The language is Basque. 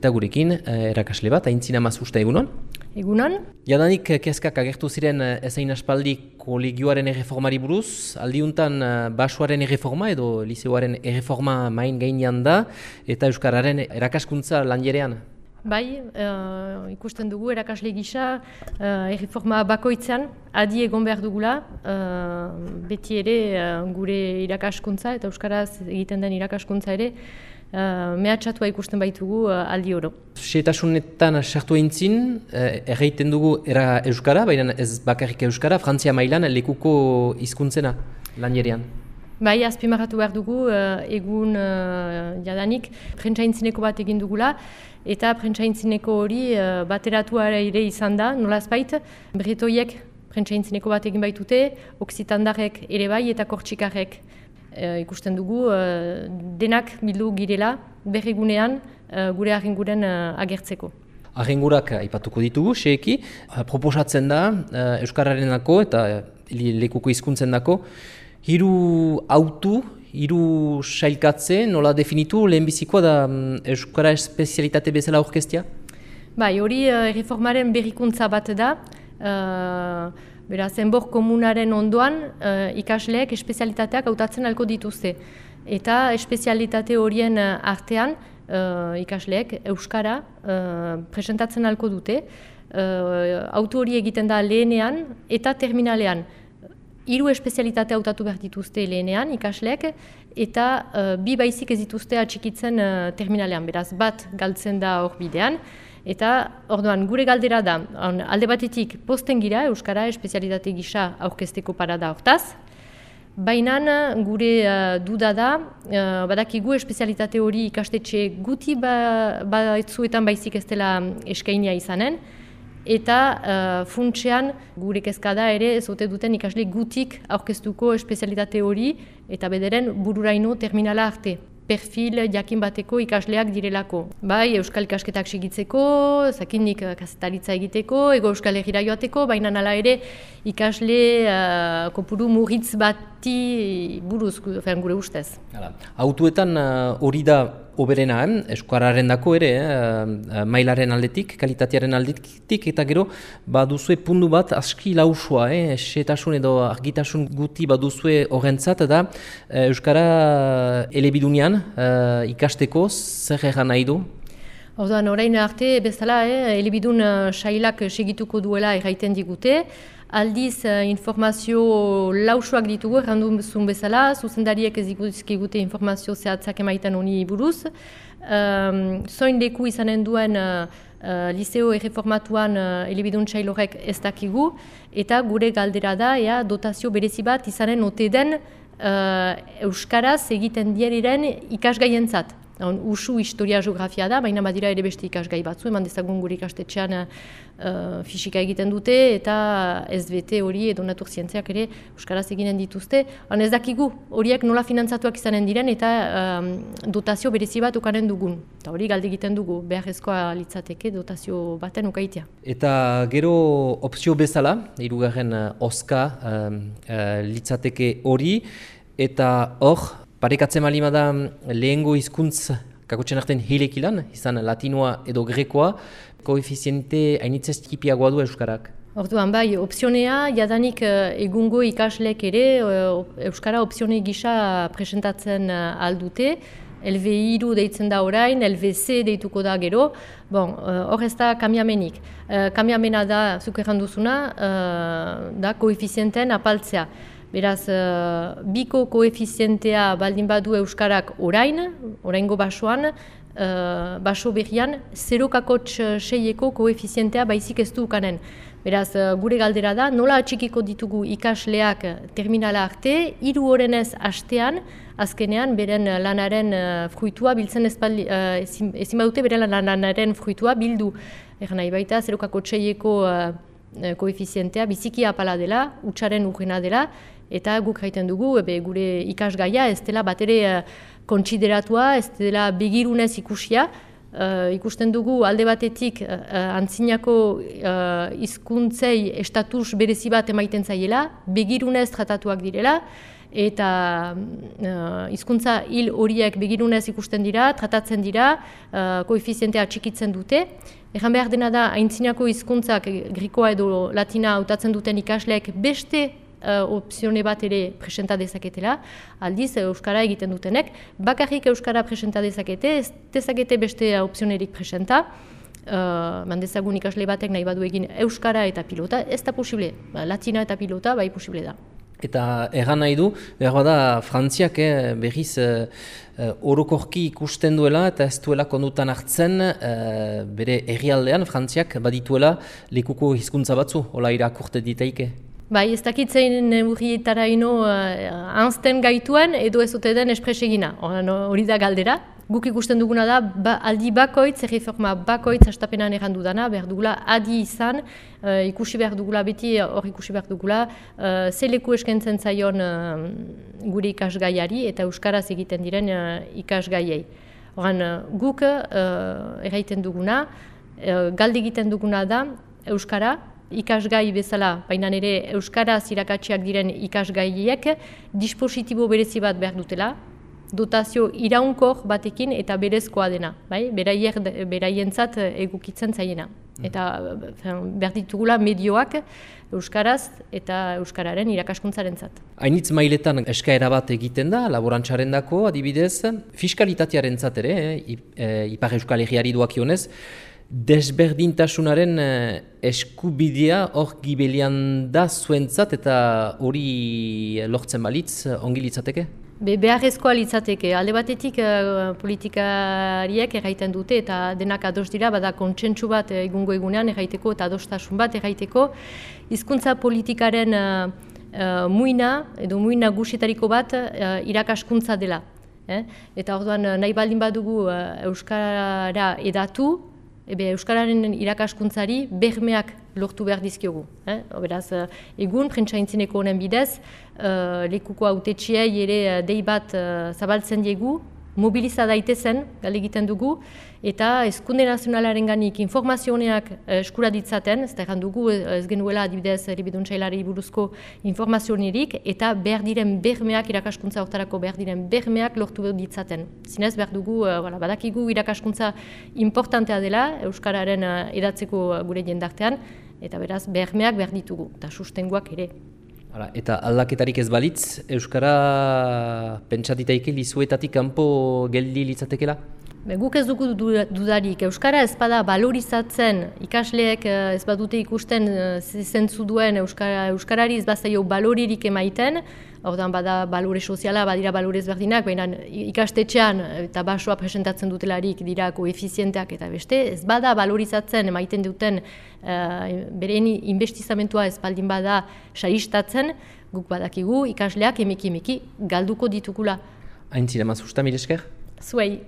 Eta gurekin, eh, erakasle bat, aintzina mazusta egunon? Egunon? Jadanik eh, kezkak agertu ziren eh, ezain aspaldi kolegioaren erreformari buruz, aldiuntan basuaren erreforma edo liseoaren erreforma main gainean da, eta Euskararen erakaskuntza lan jerean? Bai, ikusten dugu erakasle gisa uh, erreforma bakoitzean adi egon behar dugula, beti ere gure irakaskuntza eta Euskaraz egiten den irakaskuntza ere, uh, mehatxatua ikusten baitugu uh, aldi oro. Setasunetan sartu eintzin, uh, erreiten dugu era Euskara, baina ez bakarrik Euskara, Frantzia mailan lekuko hizkuntzena lan jerean. Bai, azpimarratu behar dugu, egun uh, jadanik, prentsaintzineko bat egin dugula, eta prentsaintzineko hori uh, bateratua ere izan da, nolaz bait, bretoiek prentsaintzineko bat egin baitute, oksitandarek ere bai eta kortxikarek e, ikusten dugu e, denak bildu girela berrigunean e, gure arginguren e, agertzeko. Argingurak aipatuko ditugu, seki, proposatzen da Euskararen dako eta lekuko hizkuntzen dako, hiru autu, hiru sailkatze, nola definitu, lehenbizikoa da mm, Euskara espezialitate bezala orkestia? Bai, hori reformaren berrikuntza bat da, Beraz, enbor komunaren ondoan uh, ikasleek espezialitateak hautatzen alko dituzte. Eta espezialitate horien eh, artean uh, ikasleek Euskara uh, presentatzen alko dute. Uh, auto hori egiten da lehenean eta terminalean. Hiru espezialitate hautatu behar dituzte lehenean ikasleek eta bi baizik ez dituzte atxikitzen terminalean. Beraz, bat galtzen da hor bidean. Eta orduan gure galdera da, alde batetik posten gira Euskara espezialitate gisa aurkezteko parada hortaz, Baina gure uh, duda da, uh, badakigu espezialitate hori ikastetxe guti ba, batzuetan baizik ez dela eskainia izanen, eta uh, funtsean gure kezkada ere ez ote duten ikasle gutik aurkeztuko espezialitate hori eta bederen bururaino terminala arte perfil jakin bateko ikasleak direlako. Bai, euskal ikasketak segitzeko, zakindik eh, kazetaritza egiteko, ego euskal egira joateko, baina nala ere ikasle uh, kopuru murritz bati buruz, gure ustez. Hala. Autuetan eh, hori da oberenaan, eskuararen dako ere, eh, mailaren aldetik, kalitatearen aldetik, eta gero, baduzue pundu bat aski lausua, eh, setasun edo argitasun guti baduzue horrentzat, da eh, Euskara elebidunean eh, ikasteko, zer egan nahi du? Orduan, orain arte, bezala, eh, elebidun uh, sailak segituko duela erraiten digute, aldiz uh, informazio lausuak ditugu, errandu zuen bezala, zuzendariek ez ikuzkigute informazio zehatzak emaiten honi buruz. Um, zoin leku izanen duen uh, liceo erreformatuan uh, elebidun txailorek ez dakigu, eta gure galdera da, ea, dotazio berezi bat izanen ote den uh, Euskaraz egiten diariren ikasgaientzat. On, usu historia geografia da, baina badira ere beste ikasgai batzu, eman dezagun gure ikastetxean uh, fisika egiten dute, eta SVT hori edo natur zientziak ere Euskaraz eginen dituzte. On ez dakigu horiek nola finantzatuak izanen diren eta um, dotazio berezi bat ukanen dugun. Eta hori galde egiten dugu, behar ezkoa litzateke dotazio baten ukaitea. Eta gero opzio bezala, irugarren uh, oska um, uh, litzateke hori, eta hor, Parekatzen mali da lehengo hizkuntz kakotxen arten hilekilan, izan latinoa edo grekoa, koefiziente hainitzez tipiagoa du Euskarak. Orduan bai, opzionea, jadanik uh, egungo ikaslek ere uh, Euskara opzione gisa presentatzen uh, aldute, LV2 deitzen da orain, LVC deituko da gero, bon, hor ez da kamiamenik. kamiamena da, zuk erranduzuna, da koefizienten apaltzea. Beraz, uh, biko koefizientea baldin badu Euskarak orain, oraingo basoan, uh, baso berrian, 0,6eko koefizientea baizik ez du ukanen. Beraz, uh, gure galdera da, nola atxikiko ditugu ikasleak terminala arte, hiru horrenez hastean, azkenean, beren lanaren fruitua biltzen ez uh, ezin badute beren lanaren fruitua bildu. Nahi baita, 0,6eko uh, koefizientea biziki apala dela, utxaren urrena dela, eta guk jaiten dugu, ebe, gure ikasgaia ez dela bat ere kontsideratua, ez dela begirunez ikusia, uh, ikusten dugu alde batetik uh, antzinako uh, izkuntzei estatus berezi bat emaiten zaiela, begirunez tratatuak direla, eta hizkuntza hil horiek begirunez ikusten dira, tratatzen dira, koefizientea txikitzen dute. Egan behar dena da, haintzinako hizkuntzak grikoa edo latina hautatzen duten ikasleek beste uh, opzione bat ere presenta dezaketela, aldiz Euskara egiten dutenek, bakarrik Euskara presenta dezakete, ez dezakete beste opzionerik presenta, uh, mandezagun ikasle batek nahi badu egin Euskara eta pilota, ez da posible, ba, latina eta pilota bai posible da. Eta erran nahi du, behar da Frantziak eh, berriz eh, eh, orokorki ikusten duela eta ez duela kondutan hartzen eh, bere herrialdean Frantziak badituela lekuko hizkuntza batzu, hola irakurte diteike. Bai, ez dakitzein urrietara ino uh, anzten gaituan edo ez dute den espresegina, hori da galdera. Guk ikusten duguna da, ba, aldi bakoitz, erreforma bakoitz, astapenan errandu dana, behar dugula adi izan, uh, ikusi behar dugula beti, hor ikusi behar dugula, uh, ze leku eskentzen zaion uh, gure ikasgaiari eta Euskaraz egiten diren uh, ikasgaiei. Horan, uh, guk uh, erraiten duguna, uh, galde egiten duguna da, Euskara, ikasgai bezala, baina ere Euskaraz irakatsiak diren ikasgaiek, dispositibo berezi bat behar dutela, dotazio iraunkor batekin eta berezkoa dena, bai? Beraier, beraientzat egukitzen zaiena. Mm. Eta behar ditugula medioak Euskaraz eta Euskararen irakaskuntzaren zat. Hainitz mailetan eskaera bat egiten da, laborantzaren dako, adibidez, fiskalitatearen ere, eh, eh, Ipar Euskal Herriari duakionez, desberdintasunaren eh, eskubidea hor gibelian da zuentzat eta hori lortzen balitz ongi litzateke? Be, beharrezkoa litzateke, alde batetik uh, politikariek erraiten dute eta denak ados dira, bada kontsentsu bat egungo egunean erraiteko eta adostasun bat erraiteko. Hizkuntza politikaren uh, muina edo muina gusitariko bat irakaskuntza dela. Eh? Eta orduan nahi baldin badugu Euskara edatu, ebe Euskararen irakaskuntzari bermeak lortu behar dizkiogu. Eh? Beraz, eh, egun, prentsaintzineko honen bidez, uh, lekuko autetxiei ere uh, dei bat uh, zabaltzen diegu, mobiliza daitezen, gale egiten dugu, eta eskunde nazionalaren ganik informazioneak eskura ditzaten, ez da dugu ez genuela adibidez eribidun txailari buruzko informazionerik, eta behar diren bermeak, irakaskuntza hortarako behar diren bermeak lortu ditzaten. Zinez behar dugu, uh, badakigu irakaskuntza importantea dela, Euskararen edatzeko gure jendartean, eta beraz bermeak behar ditugu, eta sustengoak ere. Hala, eta aldaketarik ez balitz, Euskara pentsatitaike lizuetatik kanpo geldi litzatekela? Be, guk ez dugu dudarik, Euskara ez bada balorizatzen. Ikasleek eh, ez badute ikusten eh, zentzu duen Euskara, Euskarari ez bazaio baloririk emaiten, Hortan bada balore soziala, badira balorez berdinak, baina ikastetxean eta basoa presentatzen dutelarik dira koefizienteak eta beste, ez bada balorizatzen emaiten duten uh, beren investizamentua ez baldin bada saistatzen, guk badakigu ikasleak emeki emeki galduko ditugula. Hain zire mazusta, mire esker? Zuei.